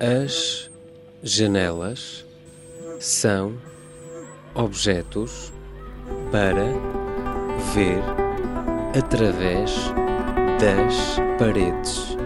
As janelas são objetos para ver através das paredes.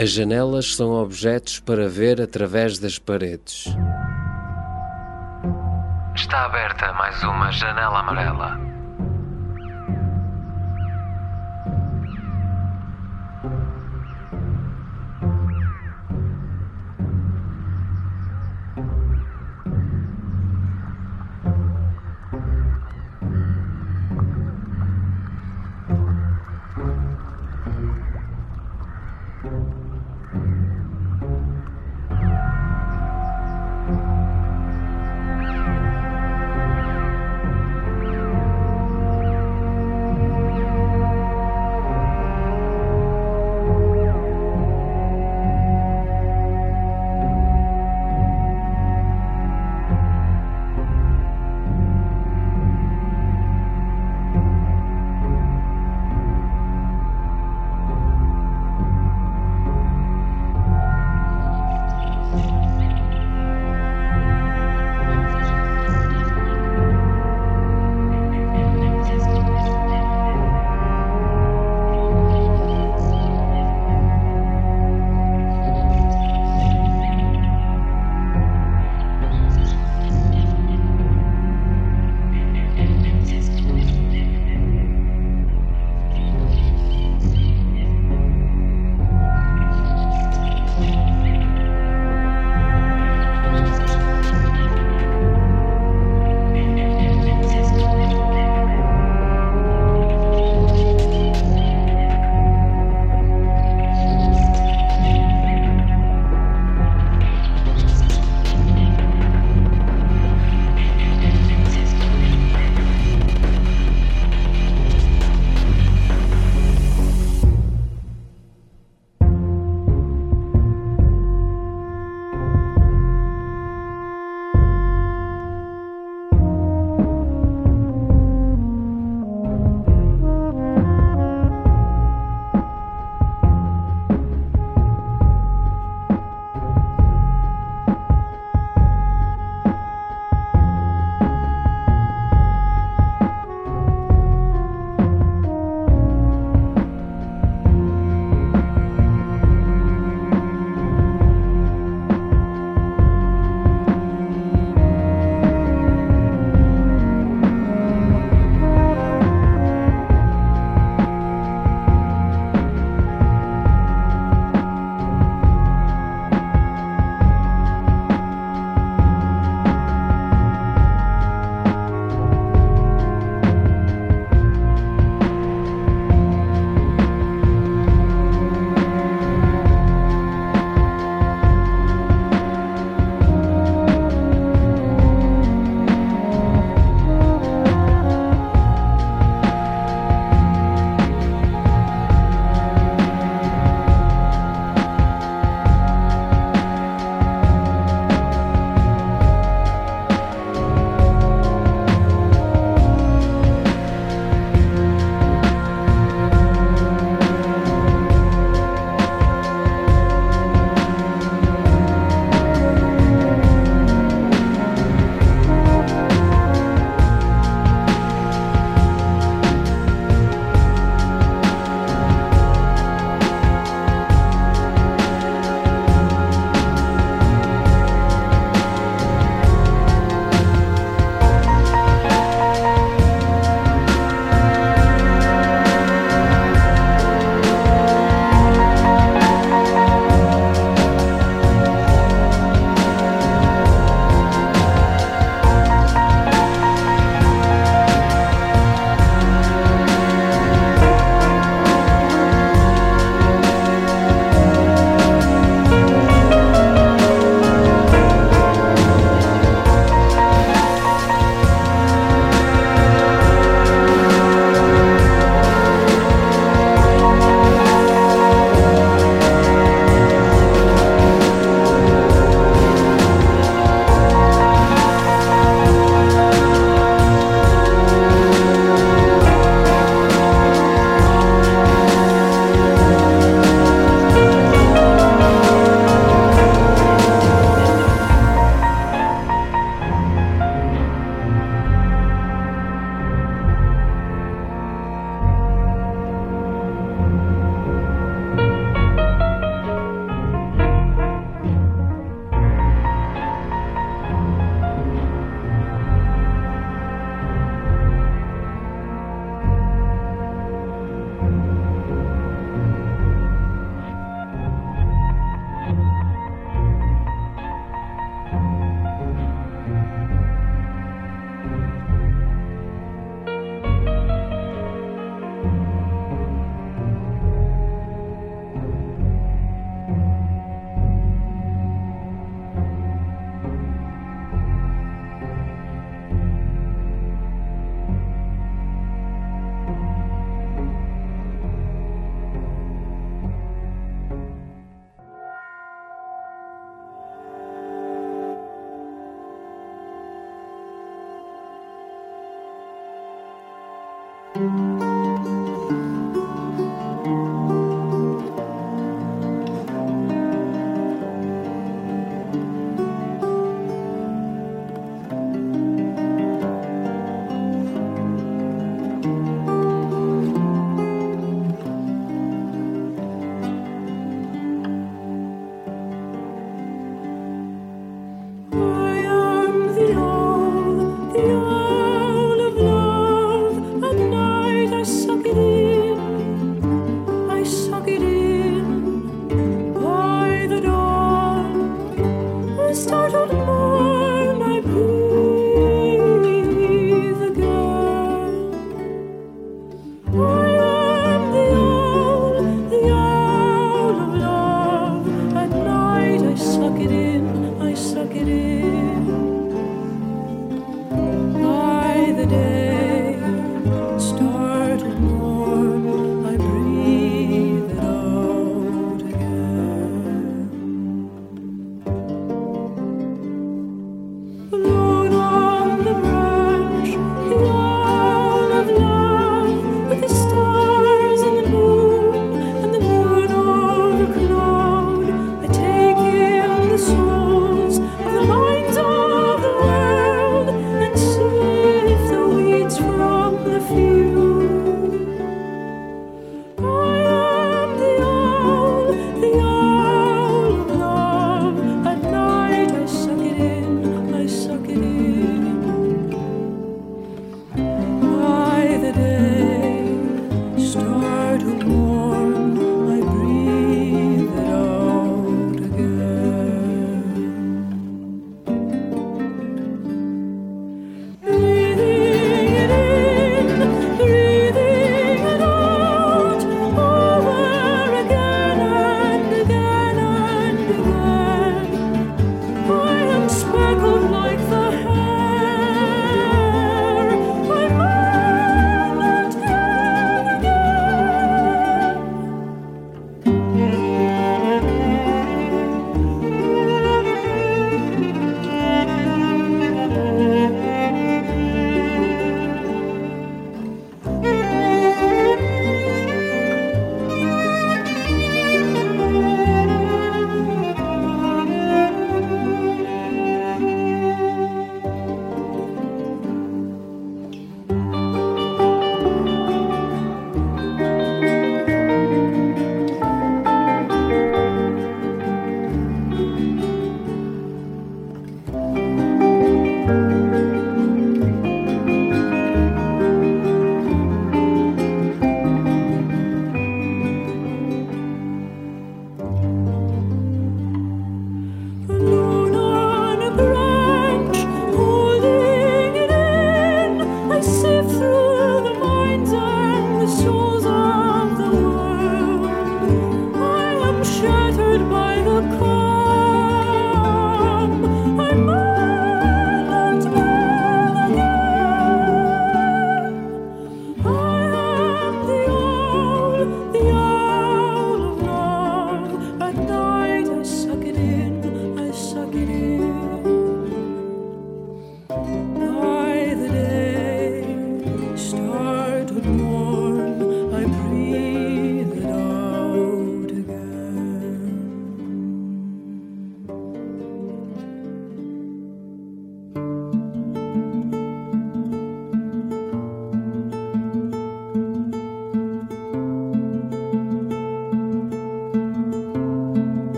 As janelas são objetos para ver através das paredes. Está aberta mais uma janela amarela.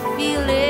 feel it.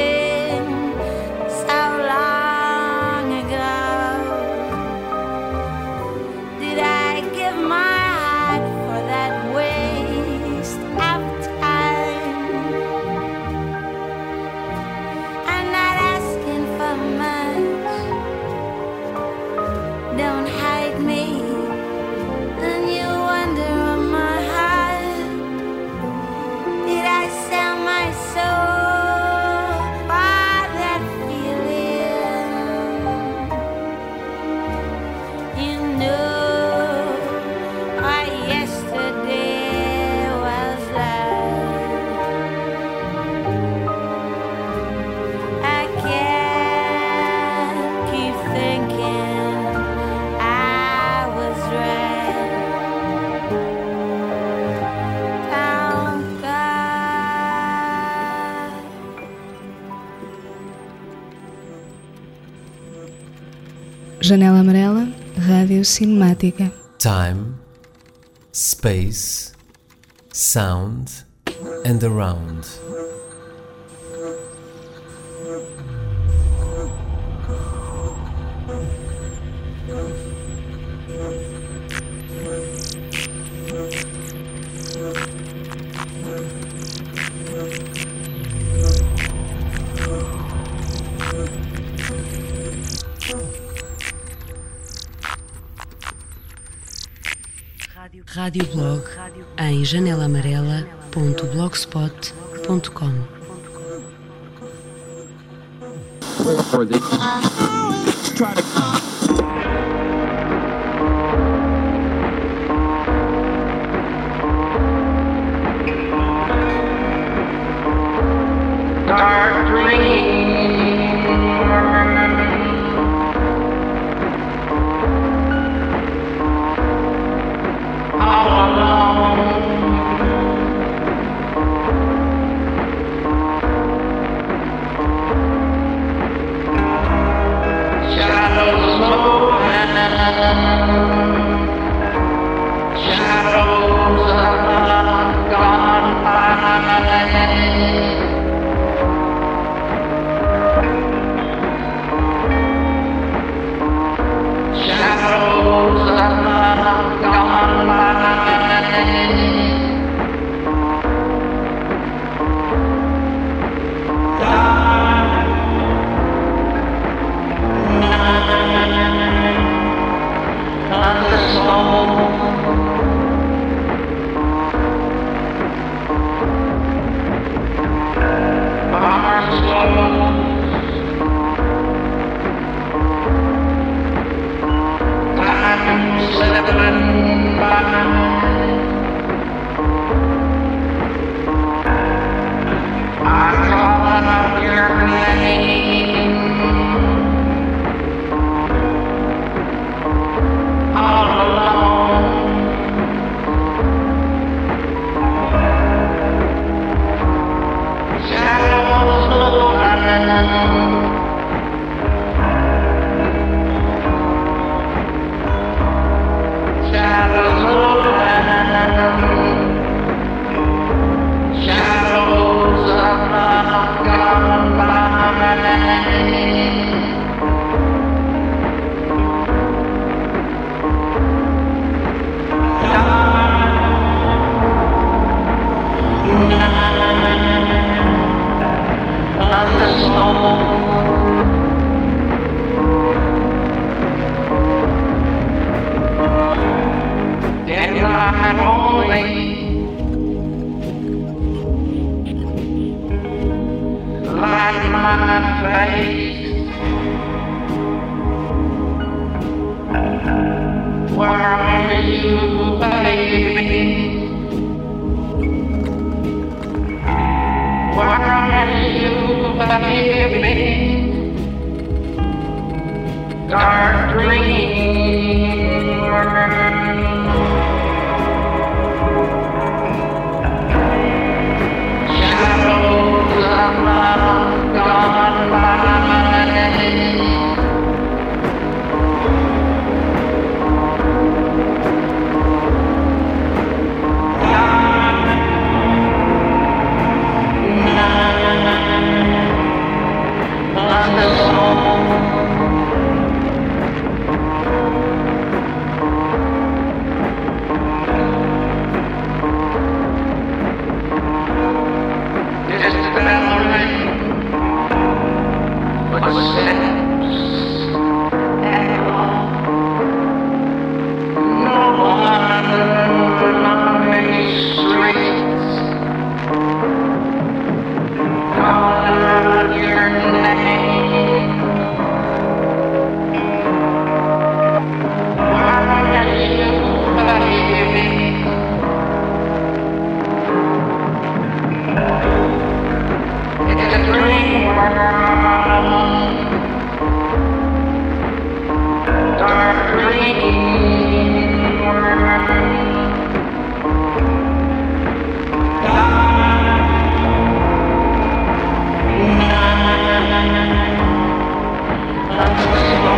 Time, Space, Sound and Around. Rádio Blog em janelamarela.blogspot.com Try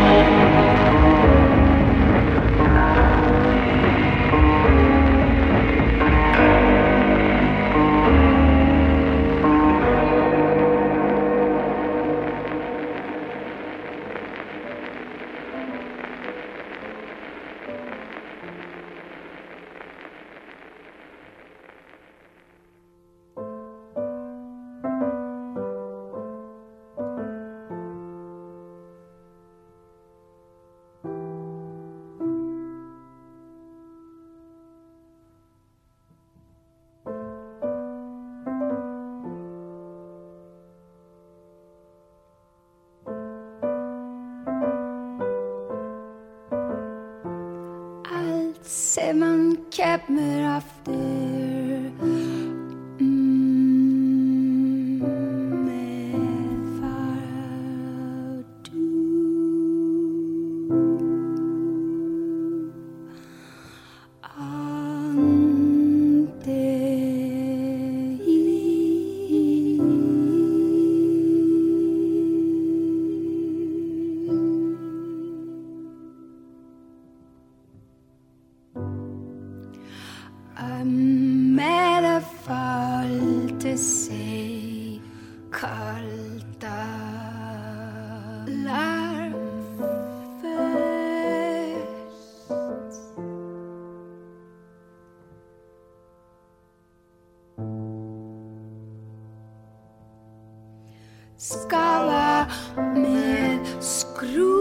Não. admit after skala med skru.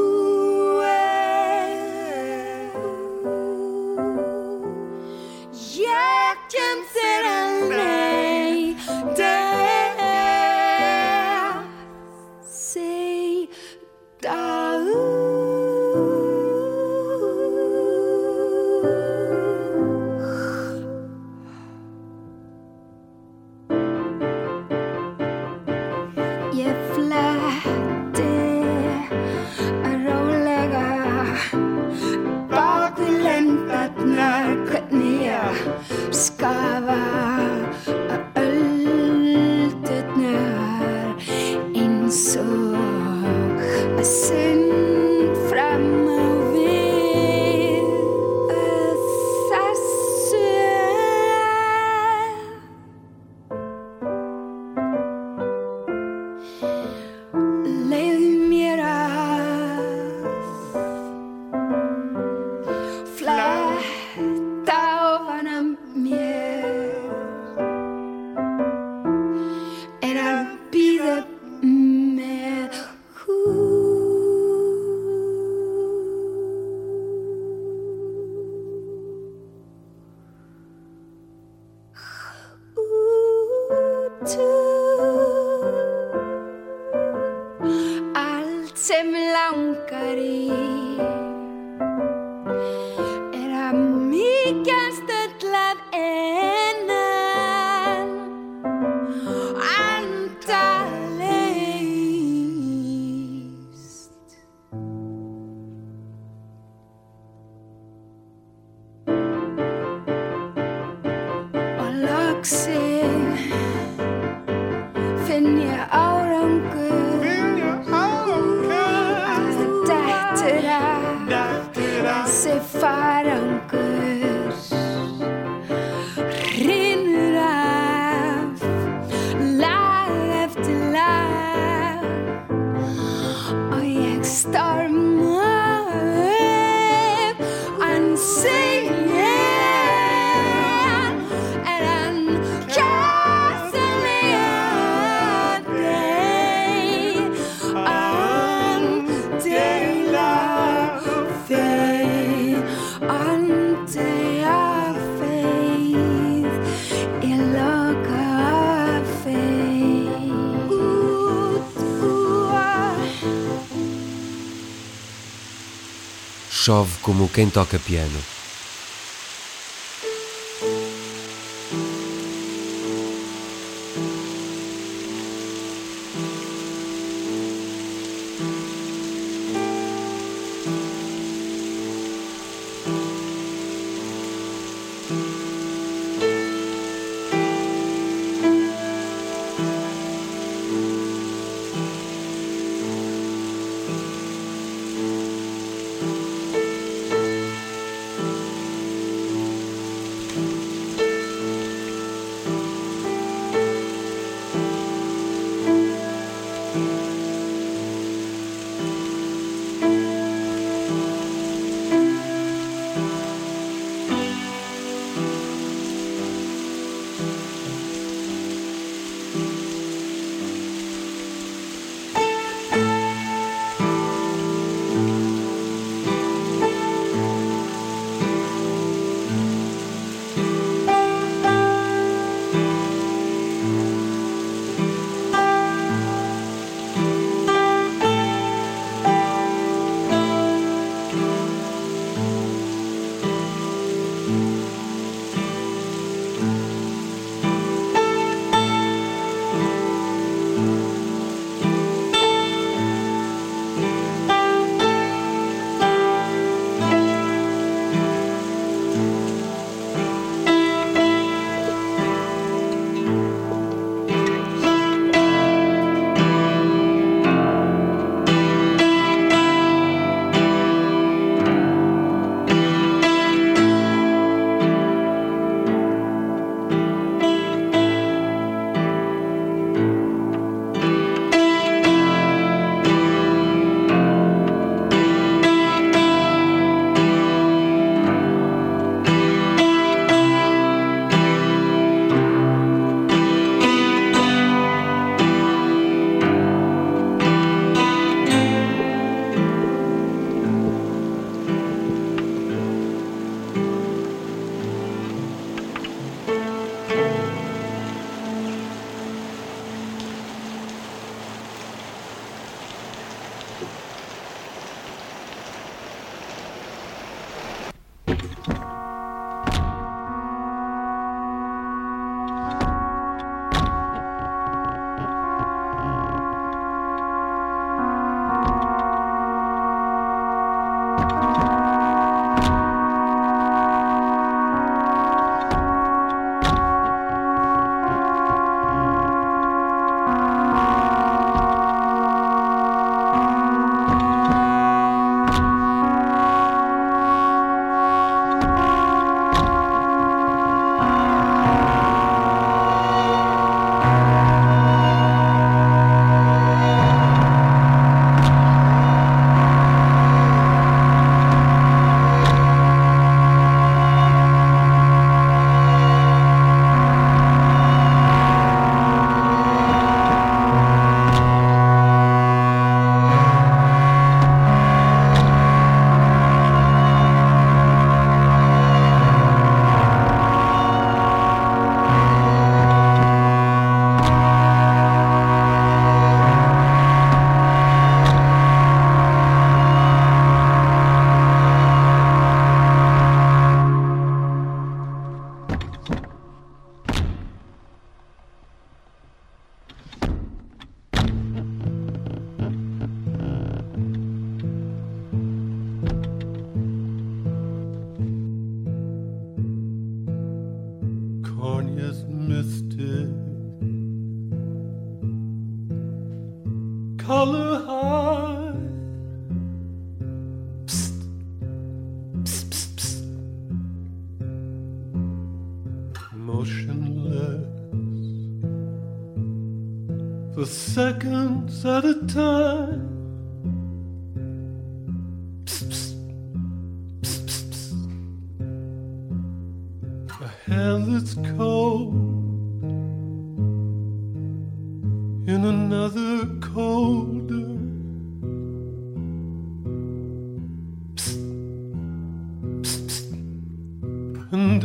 chove como quem toca piano.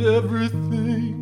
everything.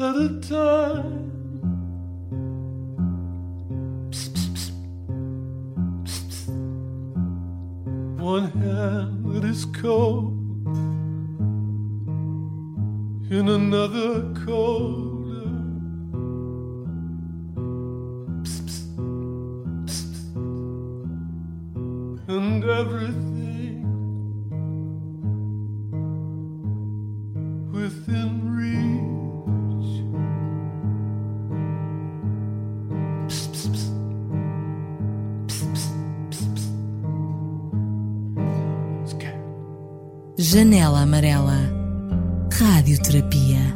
at a time. Psst, psst, psst, One hand that is cold, in another cold. amarela. Radioterapia.